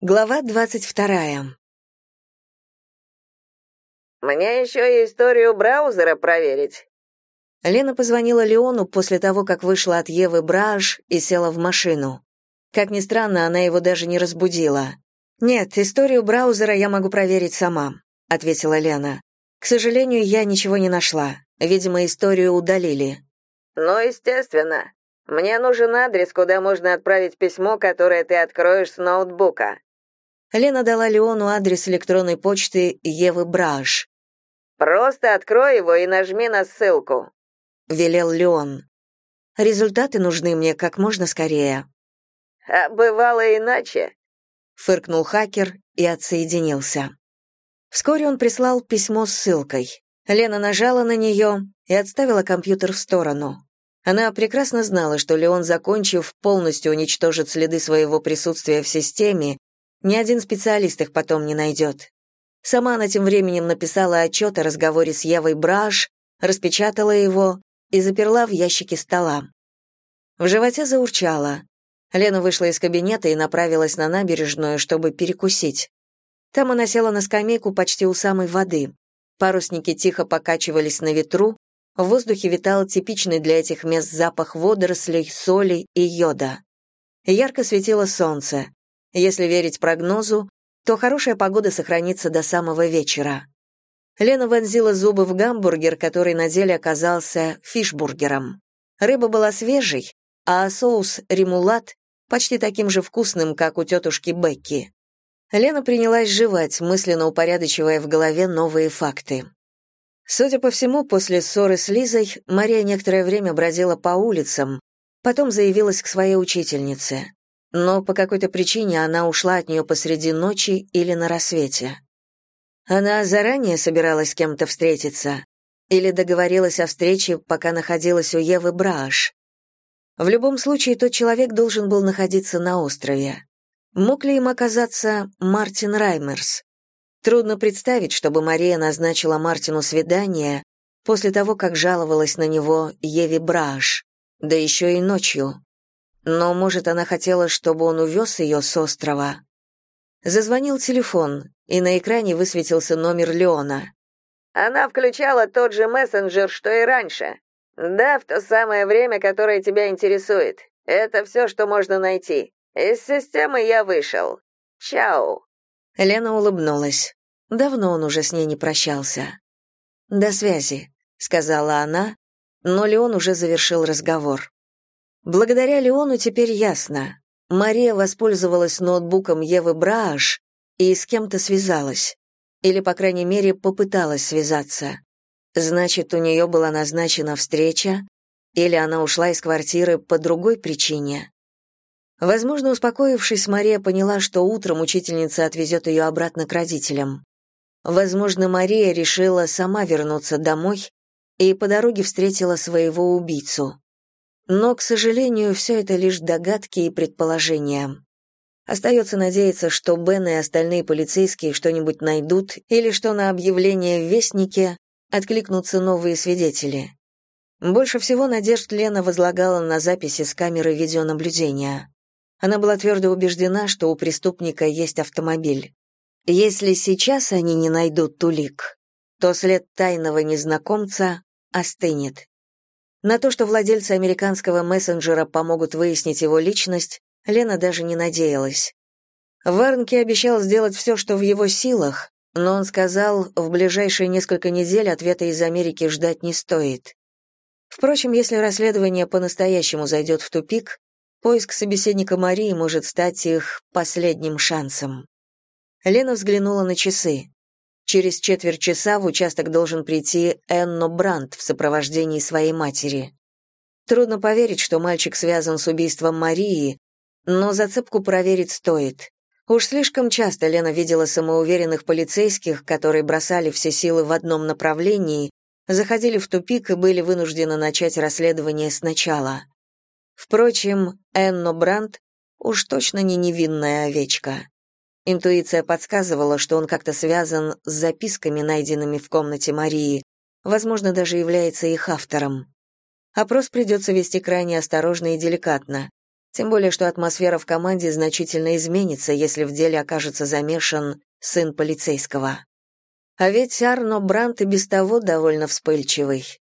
Глава двадцать вторая. «Мне еще и историю браузера проверить». Лена позвонила Леону после того, как вышла от Евы Браш и села в машину. Как ни странно, она его даже не разбудила. «Нет, историю браузера я могу проверить сама», — ответила Лена. «К сожалению, я ничего не нашла. Видимо, историю удалили». «Ну, естественно. Мне нужен адрес, куда можно отправить письмо, которое ты откроешь с ноутбука». Лена дала Леону адрес электронной почты Евы Браш. «Просто открой его и нажми на ссылку», — велел Леон. «Результаты нужны мне как можно скорее». «А бывало иначе», — фыркнул хакер и отсоединился. Вскоре он прислал письмо с ссылкой. Лена нажала на нее и отставила компьютер в сторону. Она прекрасно знала, что Леон, закончив, полностью уничтожит следы своего присутствия в системе ни один специалист их потом не найдет. Сама она тем временем написала отчет о разговоре с Евой Браш, распечатала его и заперла в ящике стола. В животе заурчало. Лена вышла из кабинета и направилась на набережную, чтобы перекусить. Там она села на скамейку почти у самой воды. Парусники тихо покачивались на ветру, в воздухе витал типичный для этих мест запах водорослей, соли и йода. Ярко светило солнце. Если верить прогнозу, то хорошая погода сохранится до самого вечера. Лена вонзила зубы в гамбургер, который на деле оказался фишбургером. Рыба была свежей, а соус ремулат почти таким же вкусным, как у тетушки Бекки. Лена принялась жевать, мысленно упорядочивая в голове новые факты. Судя по всему, после ссоры с Лизой Мария некоторое время бродила по улицам, потом заявилась к своей учительнице но по какой-то причине она ушла от нее посреди ночи или на рассвете. Она заранее собиралась с кем-то встретиться или договорилась о встрече, пока находилась у Евы Браш. В любом случае, тот человек должен был находиться на острове. Мог ли им оказаться Мартин Раймерс? Трудно представить, чтобы Мария назначила Мартину свидание после того, как жаловалась на него Еве Браш, да еще и ночью. Но, может, она хотела, чтобы он увез ее с острова. Зазвонил телефон, и на экране высветился номер Леона. «Она включала тот же мессенджер, что и раньше. Да, в то самое время, которое тебя интересует. Это все, что можно найти. Из системы я вышел. Чао». Лена улыбнулась. Давно он уже с ней не прощался. «До связи», — сказала она, но Леон уже завершил разговор. Благодаря Леону теперь ясно. Мария воспользовалась ноутбуком Евы Брааш и с кем-то связалась. Или, по крайней мере, попыталась связаться. Значит, у нее была назначена встреча, или она ушла из квартиры по другой причине. Возможно, успокоившись, Мария поняла, что утром учительница отвезет ее обратно к родителям. Возможно, Мария решила сама вернуться домой и по дороге встретила своего убийцу. Но, к сожалению, все это лишь догадки и предположения. Остается надеяться, что Бен и остальные полицейские что-нибудь найдут или что на объявление в Вестнике откликнутся новые свидетели. Больше всего надежд Лена возлагала на записи с камеры видеонаблюдения. Она была твердо убеждена, что у преступника есть автомобиль. Если сейчас они не найдут тулик, то след тайного незнакомца остынет. На то, что владельцы американского мессенджера помогут выяснить его личность, Лена даже не надеялась. Варнки обещал сделать все, что в его силах, но он сказал, в ближайшие несколько недель ответа из Америки ждать не стоит. Впрочем, если расследование по-настоящему зайдет в тупик, поиск собеседника Марии может стать их последним шансом. Лена взглянула на часы. Через четверть часа в участок должен прийти Энно Брандт в сопровождении своей матери. Трудно поверить, что мальчик связан с убийством Марии, но зацепку проверить стоит. Уж слишком часто Лена видела самоуверенных полицейских, которые бросали все силы в одном направлении, заходили в тупик и были вынуждены начать расследование сначала. Впрочем, Энно Брандт уж точно не невинная овечка. Интуиция подсказывала, что он как-то связан с записками, найденными в комнате Марии, возможно, даже является их автором. Опрос придется вести крайне осторожно и деликатно. Тем более, что атмосфера в команде значительно изменится, если в деле окажется замешан сын полицейского. А ведь Арно Брант и без того довольно вспыльчивый.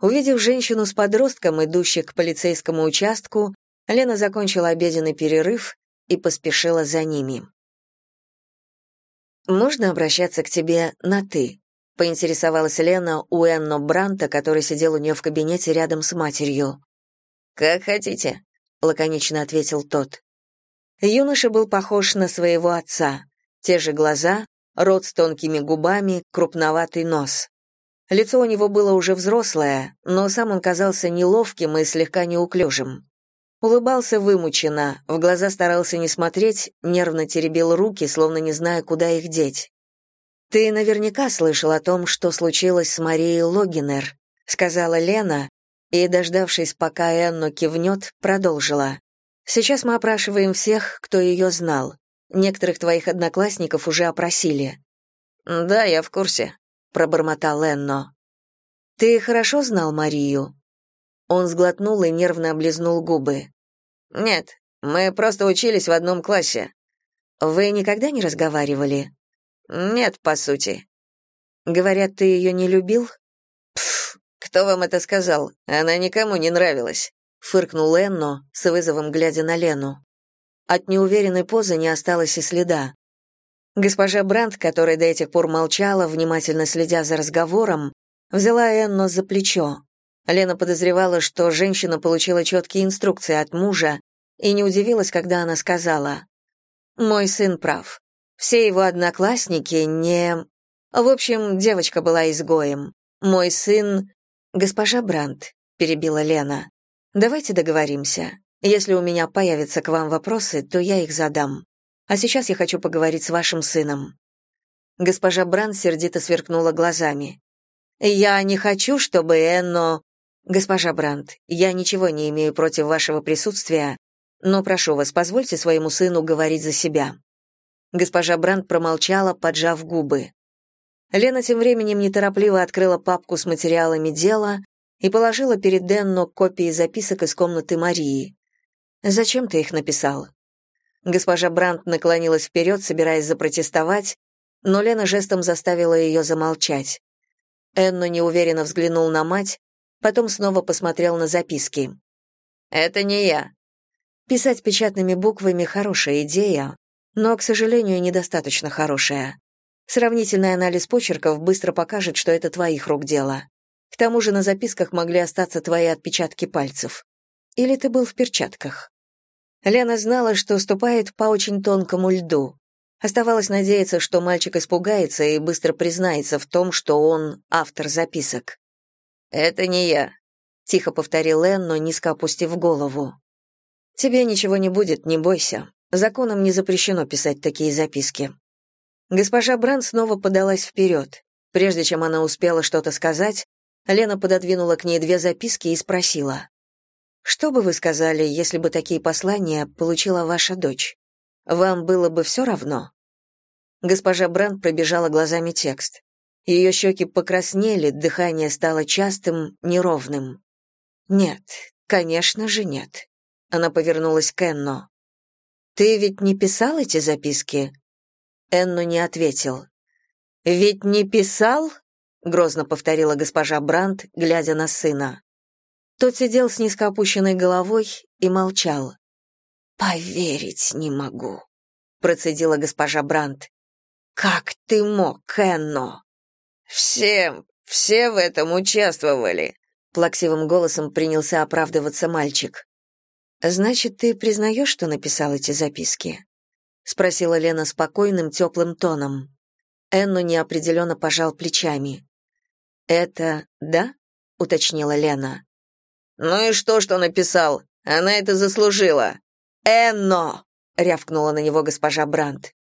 Увидев женщину с подростком, идущих к полицейскому участку, Лена закончила обеденный перерыв и поспешила за ними. «Можно обращаться к тебе на «ты»?» — поинтересовалась Лена у Энно Бранта, который сидел у нее в кабинете рядом с матерью. «Как хотите», — лаконично ответил тот. Юноша был похож на своего отца. Те же глаза, рот с тонкими губами, крупноватый нос. Лицо у него было уже взрослое, но сам он казался неловким и слегка неуклюжим. Улыбался вымученно, в глаза старался не смотреть, нервно теребил руки, словно не зная, куда их деть. «Ты наверняка слышал о том, что случилось с Марией Логинер», сказала Лена, и, дождавшись, пока Энно кивнет, продолжила. «Сейчас мы опрашиваем всех, кто ее знал. Некоторых твоих одноклассников уже опросили». «Да, я в курсе», — пробормотал Энно. «Ты хорошо знал Марию?» Он сглотнул и нервно облизнул губы. «Нет, мы просто учились в одном классе». «Вы никогда не разговаривали?» «Нет, по сути». «Говорят, ты ее не любил?» «Пф, кто вам это сказал? Она никому не нравилась», — фыркнул Энно, с вызовом глядя на Лену. От неуверенной позы не осталось и следа. Госпожа Брандт, которая до этих пор молчала, внимательно следя за разговором, взяла Энно за плечо. Лена подозревала, что женщина получила четкие инструкции от мужа и не удивилась, когда она сказала «Мой сын прав. Все его одноклассники не... В общем, девочка была изгоем. Мой сын... Госпожа Брандт, перебила Лена. Давайте договоримся. Если у меня появятся к вам вопросы, то я их задам. А сейчас я хочу поговорить с вашим сыном. Госпожа Брандт сердито сверкнула глазами. Я не хочу, чтобы Энно... Госпожа Брандт, я ничего не имею против вашего присутствия, но прошу вас, позвольте своему сыну говорить за себя. Госпожа Брандт промолчала, поджав губы. Лена тем временем неторопливо открыла папку с материалами дела и положила перед Денно копии записок из комнаты Марии. «Зачем ты их написал?» Госпожа Брандт наклонилась вперед, собираясь запротестовать, но Лена жестом заставила ее замолчать. Энно неуверенно взглянул на мать, потом снова посмотрел на записки. «Это не я». Писать печатными буквами — хорошая идея, но, к сожалению, недостаточно хорошая. Сравнительный анализ почерков быстро покажет, что это твоих рук дело. К тому же на записках могли остаться твои отпечатки пальцев. Или ты был в перчатках? Лена знала, что ступает по очень тонкому льду. Оставалось надеяться, что мальчик испугается и быстро признается в том, что он автор записок. «Это не я», — тихо повторил Энно, низко опустив голову. «Тебе ничего не будет, не бойся. Законом не запрещено писать такие записки. Госпожа Бранд снова подалась вперед. Прежде чем она успела что-то сказать, Лена пододвинула к ней две записки и спросила. «Что бы вы сказали, если бы такие послания получила ваша дочь? Вам было бы все равно?» Госпожа Бранд пробежала глазами текст. Ее щеки покраснели, дыхание стало частым, неровным. «Нет, конечно же нет». Она повернулась к Энно. «Ты ведь не писал эти записки?» Энну не ответил. «Ведь не писал?» — грозно повторила госпожа Брандт, глядя на сына. Тот сидел с низко опущенной головой и молчал. «Поверить не могу», — процедила госпожа Брандт. «Как ты мог, Энно?» «Всем, все в этом участвовали», — плаксивым голосом принялся оправдываться мальчик. «Значит, ты признаешь, что написал эти записки?» — спросила Лена спокойным, теплым тоном. Энну неопределенно пожал плечами. «Это да?» — уточнила Лена. «Ну и что, что написал? Она это заслужила!» «Энно!» — рявкнула на него госпожа Брандт.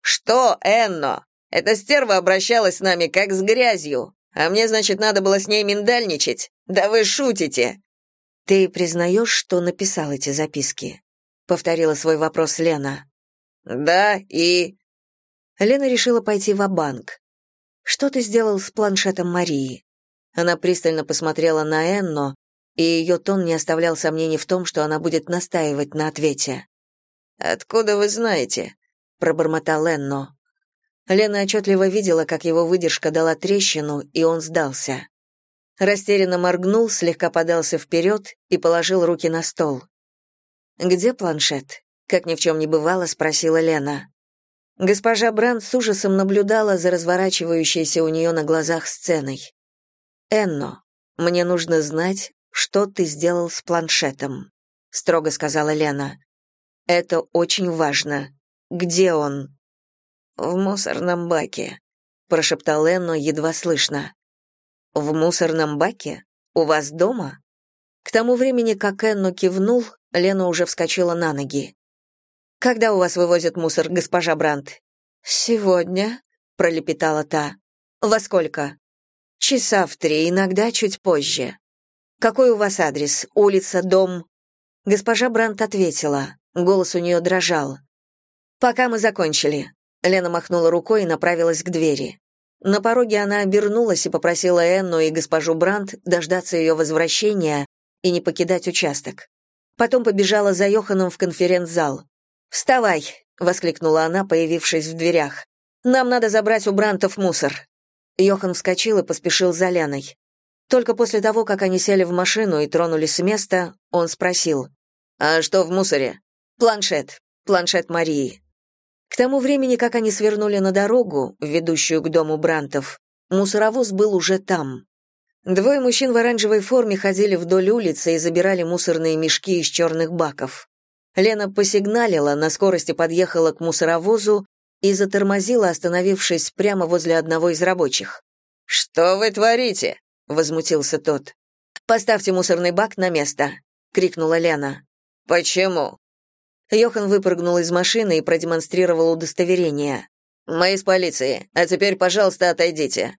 «Что, Энно? Эта стерва обращалась с нами как с грязью, а мне, значит, надо было с ней миндальничать? Да вы шутите!» «Ты признаешь, что написал эти записки?» — повторила свой вопрос Лена. «Да, и...» Лена решила пойти в банк «Что ты сделал с планшетом Марии?» Она пристально посмотрела на Энно, и ее тон не оставлял сомнений в том, что она будет настаивать на ответе. «Откуда вы знаете?» — пробормотал Энно. Лена отчетливо видела, как его выдержка дала трещину, и он сдался. Растерянно моргнул, слегка подался вперед и положил руки на стол. «Где планшет?» — как ни в чем не бывало, спросила Лена. Госпожа Бранд с ужасом наблюдала за разворачивающейся у нее на глазах сценой. «Энно, мне нужно знать, что ты сделал с планшетом», — строго сказала Лена. «Это очень важно. Где он?» «В мусорном баке», — прошептал Энно едва слышно. «В мусорном баке? У вас дома?» К тому времени, как Энно кивнул, Лена уже вскочила на ноги. «Когда у вас вывозят мусор, госпожа Брандт?» «Сегодня», — пролепетала та. «Во сколько?» «Часа в три, иногда чуть позже». «Какой у вас адрес? Улица, дом?» Госпожа Брандт ответила. Голос у нее дрожал. «Пока мы закончили». Лена махнула рукой и направилась к двери. На пороге она обернулась и попросила Энну и госпожу Брандт дождаться ее возвращения и не покидать участок. Потом побежала за Йоханом в конференц-зал. «Вставай!» — воскликнула она, появившись в дверях. «Нам надо забрать у Брантов мусор». Йохан вскочил и поспешил за Леной. Только после того, как они сели в машину и тронулись с места, он спросил. «А что в мусоре?» «Планшет. Планшет Марии». К тому времени, как они свернули на дорогу, ведущую к дому Брантов, мусоровоз был уже там. Двое мужчин в оранжевой форме ходили вдоль улицы и забирали мусорные мешки из черных баков. Лена посигналила, на скорости подъехала к мусоровозу и затормозила, остановившись прямо возле одного из рабочих. «Что вы творите?» — возмутился тот. «Поставьте мусорный бак на место», — крикнула Лена. «Почему?» Йохан выпрыгнул из машины и продемонстрировал удостоверение. «Мы из полиции, а теперь, пожалуйста, отойдите».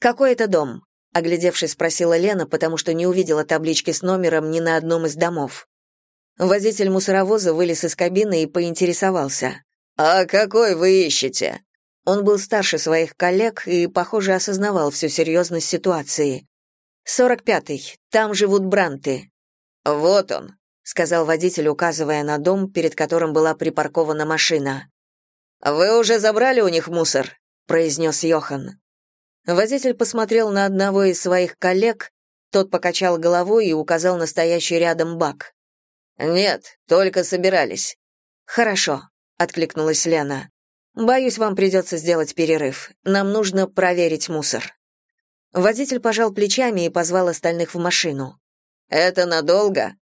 «Какой это дом?» — оглядевшись, спросила Лена, потому что не увидела таблички с номером ни на одном из домов. Водитель мусоровоза вылез из кабины и поинтересовался. «А какой вы ищете?» Он был старше своих коллег и, похоже, осознавал всю серьезность ситуации. «Сорок пятый. Там живут Бранты». «Вот он», — сказал водитель, указывая на дом, перед которым была припаркована машина. «Вы уже забрали у них мусор?» — произнес Йохан. Водитель посмотрел на одного из своих коллег, тот покачал головой и указал на стоящий рядом бак. «Нет, только собирались». «Хорошо», — откликнулась Лена. «Боюсь, вам придется сделать перерыв. Нам нужно проверить мусор». Водитель пожал плечами и позвал остальных в машину. «Это надолго?»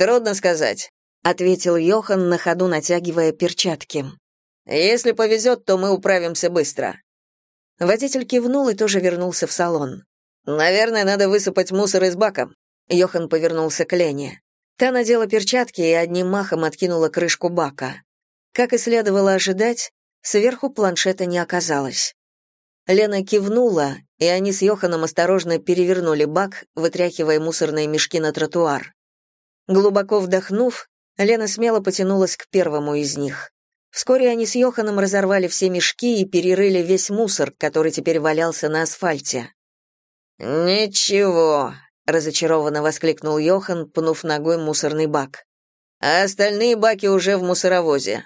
«Трудно сказать», — ответил Йохан, на ходу натягивая перчатки. «Если повезет, то мы управимся быстро». Водитель кивнул и тоже вернулся в салон. «Наверное, надо высыпать мусор из бака». Йохан повернулся к Лене. Та надела перчатки и одним махом откинула крышку бака. Как и следовало ожидать, сверху планшета не оказалось. Лена кивнула, и они с Йоханом осторожно перевернули бак, вытряхивая мусорные мешки на тротуар. Глубоко вдохнув, Лена смело потянулась к первому из них. Вскоре они с Йоханом разорвали все мешки и перерыли весь мусор, который теперь валялся на асфальте. «Ничего», разочарованно воскликнул Йохан, пнув ногой мусорный бак. А остальные баки уже в мусоровозе.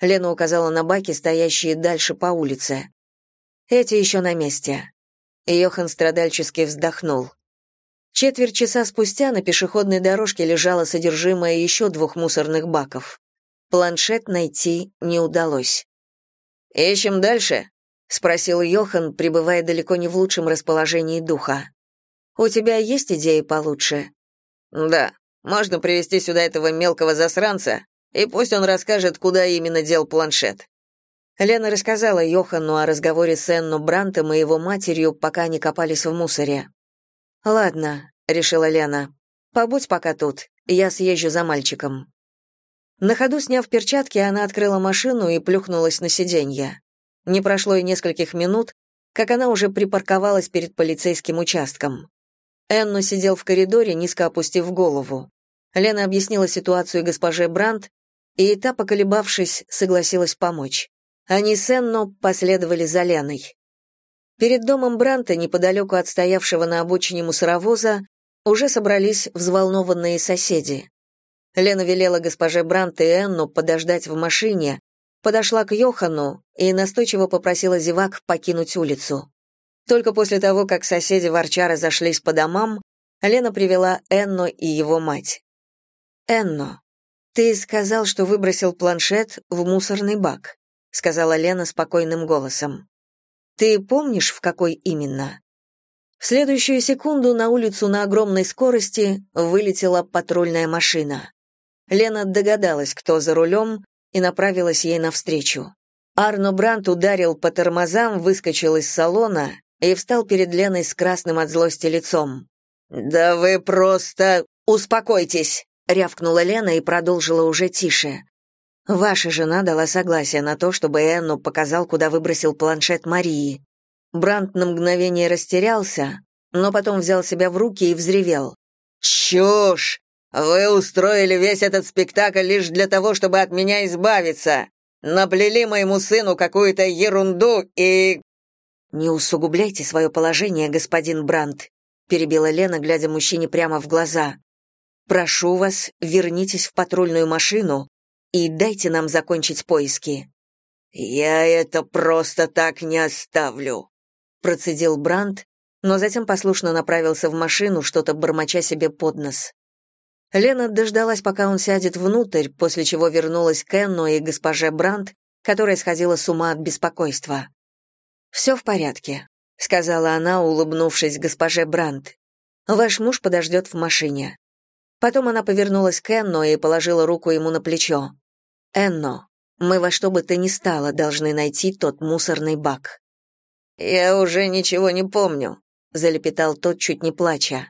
Лена указала на баки, стоящие дальше по улице. Эти еще на месте. Йохан страдальчески вздохнул. Четверть часа спустя на пешеходной дорожке лежало содержимое еще двух мусорных баков. Планшет найти не удалось. «Ищем дальше?» — спросил Йохан, пребывая далеко не в лучшем расположении духа. У тебя есть идеи получше? Да. Можно привести сюда этого мелкого засранца, и пусть он расскажет, куда именно дел планшет. Лена рассказала Йохану о разговоре с Энну Брантом и его матерью, пока они копались в мусоре. «Ладно», — решила Лена, — «побудь пока тут, я съезжу за мальчиком». На ходу сняв перчатки, она открыла машину и плюхнулась на сиденье. Не прошло и нескольких минут, как она уже припарковалась перед полицейским участком. Энну сидел в коридоре, низко опустив голову. Лена объяснила ситуацию госпоже Брандт, и та, поколебавшись, согласилась помочь. Они с Энну последовали за Леной. Перед домом Бранта, неподалеку от стоявшего на обочине мусоровоза, уже собрались взволнованные соседи. Лена велела госпоже Брант и Энну подождать в машине, подошла к Йохану и настойчиво попросила зевак покинуть улицу. Только после того, как соседи ворча разошлись по домам, Лена привела Энно и его мать. «Энно, ты сказал, что выбросил планшет в мусорный бак», сказала Лена спокойным голосом. «Ты помнишь, в какой именно?» В следующую секунду на улицу на огромной скорости вылетела патрульная машина. Лена догадалась, кто за рулем, и направилась ей навстречу. Арно Брант ударил по тормозам, выскочил из салона и встал перед Леной с красным от злости лицом. «Да вы просто... успокойтесь!» — рявкнула Лена и продолжила уже тише. «Ваша жена дала согласие на то, чтобы Энну показал, куда выбросил планшет Марии. Брант на мгновение растерялся, но потом взял себя в руки и взревел. «Чушь! Вы устроили весь этот спектакль лишь для того, чтобы от меня избавиться. Наплели моему сыну какую-то ерунду и...» «Не усугубляйте свое положение, господин Брант», перебила Лена, глядя мужчине прямо в глаза. «Прошу вас, вернитесь в патрульную машину и дайте нам закончить поиски». «Я это просто так не оставлю», процедил Бранд, но затем послушно направился в машину, что-то бормоча себе под нос. Лена дождалась, пока он сядет внутрь, после чего вернулась к Энну и госпоже Бранд, которая сходила с ума от беспокойства. «Все в порядке», — сказала она, улыбнувшись госпоже Бранд. «Ваш муж подождет в машине». Потом она повернулась к Энно и положила руку ему на плечо. «Энно, мы во что бы то ни стало должны найти тот мусорный бак». «Я уже ничего не помню», — залепетал тот, чуть не плача.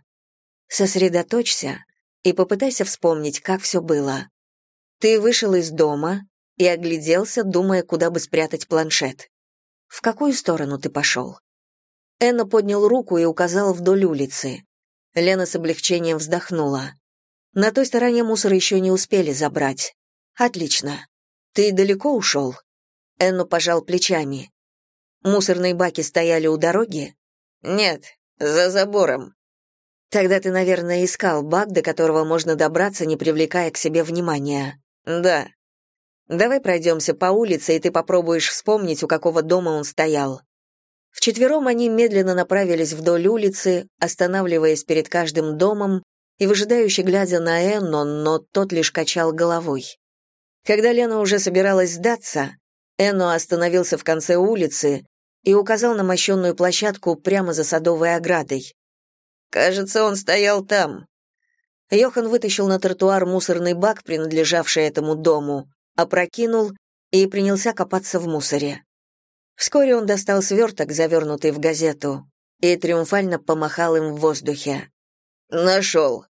«Сосредоточься и попытайся вспомнить, как все было. Ты вышел из дома и огляделся, думая, куда бы спрятать планшет. В какую сторону ты пошел?» Энна поднял руку и указал вдоль улицы. Лена с облегчением вздохнула. На той стороне мусор еще не успели забрать. Отлично. Ты далеко ушел?» Энну пожал плечами. Мусорные баки стояли у дороги? Нет, за забором. Тогда ты, наверное, искал бак, до которого можно добраться, не привлекая к себе внимания. Да. Давай пройдемся по улице, и ты попробуешь вспомнить, у какого дома он стоял. Вчетвером они медленно направились вдоль улицы, останавливаясь перед каждым домом и выжидающе глядя на Энно, но тот лишь качал головой. Когда Лена уже собиралась сдаться, Энно остановился в конце улицы и указал на мощенную площадку прямо за садовой оградой. «Кажется, он стоял там». Йохан вытащил на тротуар мусорный бак, принадлежавший этому дому, опрокинул и принялся копаться в мусоре. Вскоре он достал сверток, завернутый в газету, и триумфально помахал им в воздухе. «Нашел.